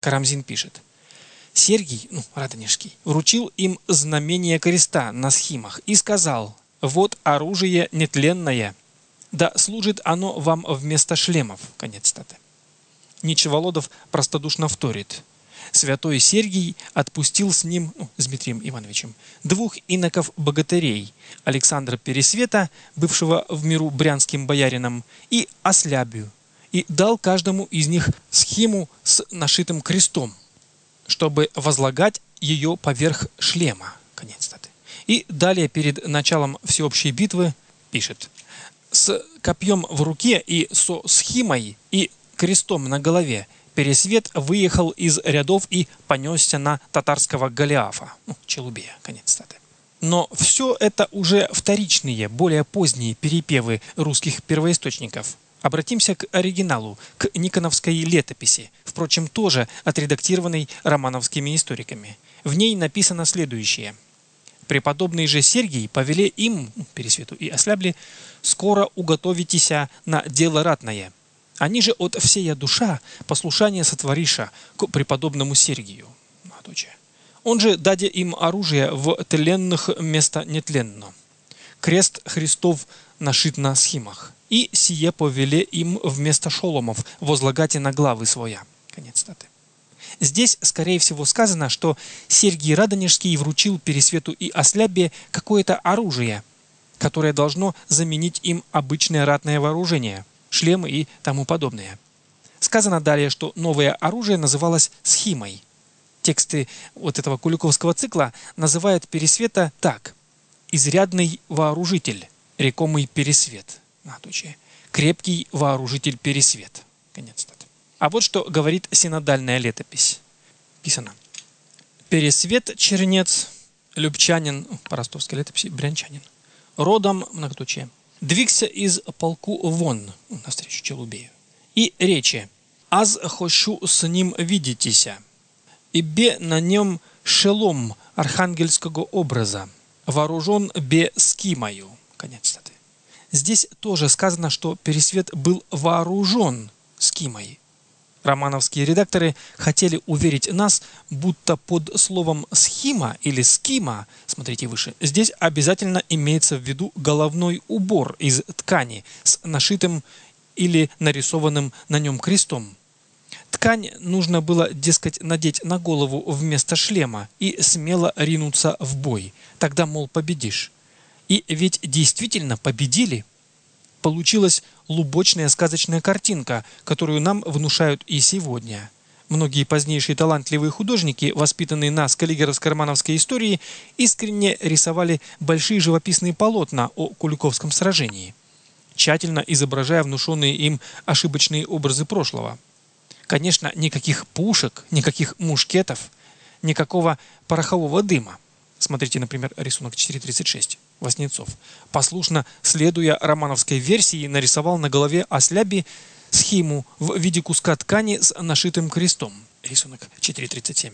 Карамзин пишет. Сергий, ну, Радонежский, вручил им знамение креста на схимах и сказал, «Вот оружие нетленное, да служит оно вам вместо шлемов». Конец статы. Ничеволодов простодушно вторит. Святой Сергий отпустил с ним, ну, с Дмитрием Ивановичем, двух иноков-богатырей, Александра Пересвета, бывшего в миру брянским боярином, и Ослябию, и дал каждому из них схему с нашитым крестом, чтобы возлагать ее поверх шлема. Конец статы. И далее, перед началом всеобщей битвы, пишет, «С копьем в руке и со схимой и крестом на голове Пересвет выехал из рядов и понесся на татарского Голиафа, ну, Челубея, конец статы. Но все это уже вторичные, более поздние перепевы русских первоисточников. Обратимся к оригиналу, к Никоновской летописи, впрочем, тоже отредактированной романовскими историками. В ней написано следующее. «Преподобный же Сергий повеле им, Пересвету и Ослябли, скоро уготовитеся на дело ратное, они же от всея душа послушание сотвориша к преподобному Сергию. Он же даде им оружие в тленных место нетленно. Крест Христов нашит на схимах. И сие повеле им вместо шоломов возлагайте на главы своя. Конец статы. Здесь, скорее всего, сказано, что Сергий Радонежский вручил Пересвету и Ослябе какое-то оружие, которое должно заменить им обычное ратное вооружение – шлемы и тому подобное. Сказано далее, что новое оружие называлось схимой. Тексты вот этого Куликовского цикла называют Пересвета так. «Изрядный вооружитель, рекомый Пересвет». Крепкий вооружитель Пересвет. Конец стат. А вот что говорит синодальная летопись. Писано. Пересвет Чернец, Любчанин, по ростовской летописи, Брянчанин. Родом, многоточие, двигся из полку вон навстречу Челубею. И речи «Аз хочу с ним видитеся, и бе на нем шелом архангельского образа, вооружен бе скимою». Конец статы. Здесь тоже сказано, что Пересвет был вооружен скимой. Романовские редакторы хотели уверить нас, будто под словом «схима» или «скима», смотрите выше, здесь обязательно имеется в виду головной убор из ткани с нашитым или нарисованным на нем крестом. Ткань нужно было, дескать, надеть на голову вместо шлема и смело ринуться в бой. Тогда, мол, победишь. И ведь действительно победили – получилась лубочная сказочная картинка, которую нам внушают и сегодня. Многие позднейшие талантливые художники, воспитанные на скаллигеровско-романовской истории, искренне рисовали большие живописные полотна о Куликовском сражении, тщательно изображая внушенные им ошибочные образы прошлого. Конечно, никаких пушек, никаких мушкетов, никакого порохового дыма. Смотрите, например, рисунок 436. Воснецов. Послушно, следуя романовской версии, нарисовал на голове осляби схему в виде куска ткани с нашитым крестом. Рисунок 437.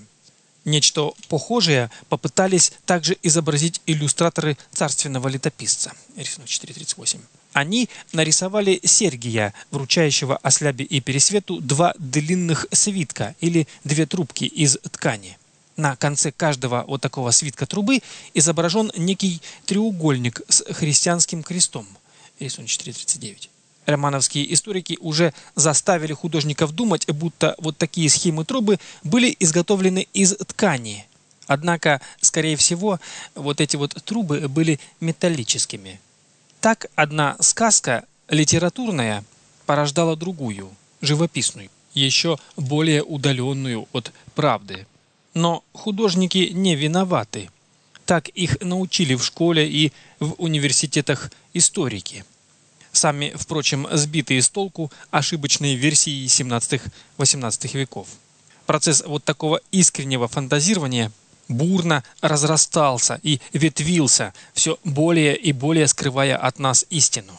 Нечто похожее попытались также изобразить иллюстраторы царственного летописца. Рисунок 438. Они нарисовали Сергия, вручающего ослябе и пересвету два длинных свитка или две трубки из ткани на конце каждого вот такого свитка трубы изображен некий треугольник с христианским крестом. Рисунок 439. Романовские историки уже заставили художников думать, будто вот такие схемы трубы были изготовлены из ткани. Однако, скорее всего, вот эти вот трубы были металлическими. Так одна сказка литературная порождала другую, живописную, еще более удаленную от правды. Но художники не виноваты. Так их научили в школе и в университетах историки. Сами, впрочем, сбитые с толку ошибочные версии 17-18 веков. Процесс вот такого искреннего фантазирования бурно разрастался и ветвился, все более и более скрывая от нас истину.